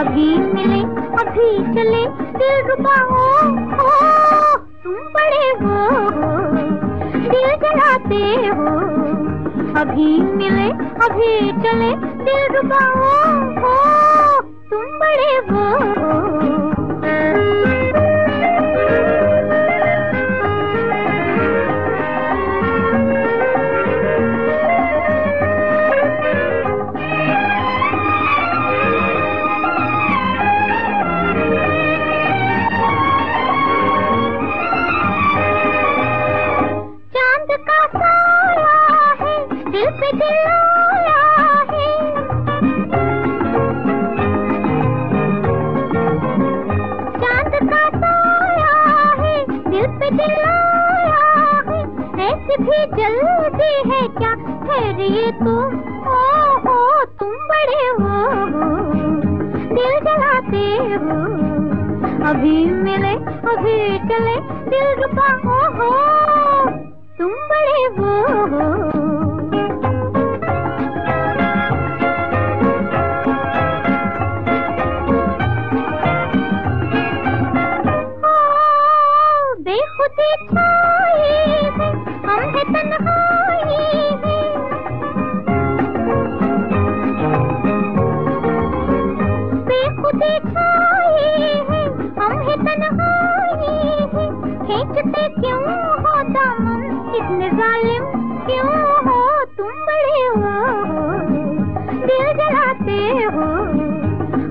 अभी मिले, अभी चले, दिल रुकाओ हो तुम बड़े हो, दिल जलाते हो। अभी मिले, अभी चले, दिल रुकाओ हो तुम बड़े हो। चले दिल हो हो तुम बड़े हो। खींचते क्यों हो दामन? इतने जालिम क्यों हो तुम बड़े हो? दिल जलाते हो।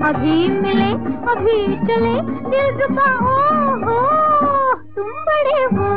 अभी मिले, अभी चले, दिल रुका हो। तुम बड़े हो।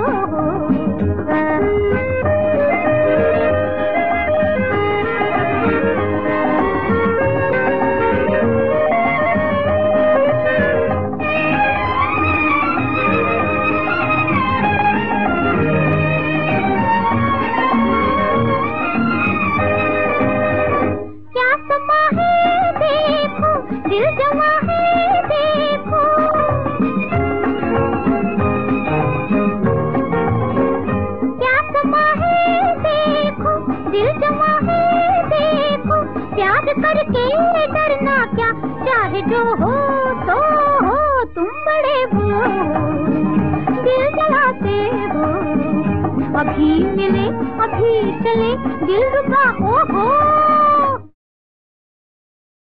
अभी मिले अभी चले दिल रुका हो हो।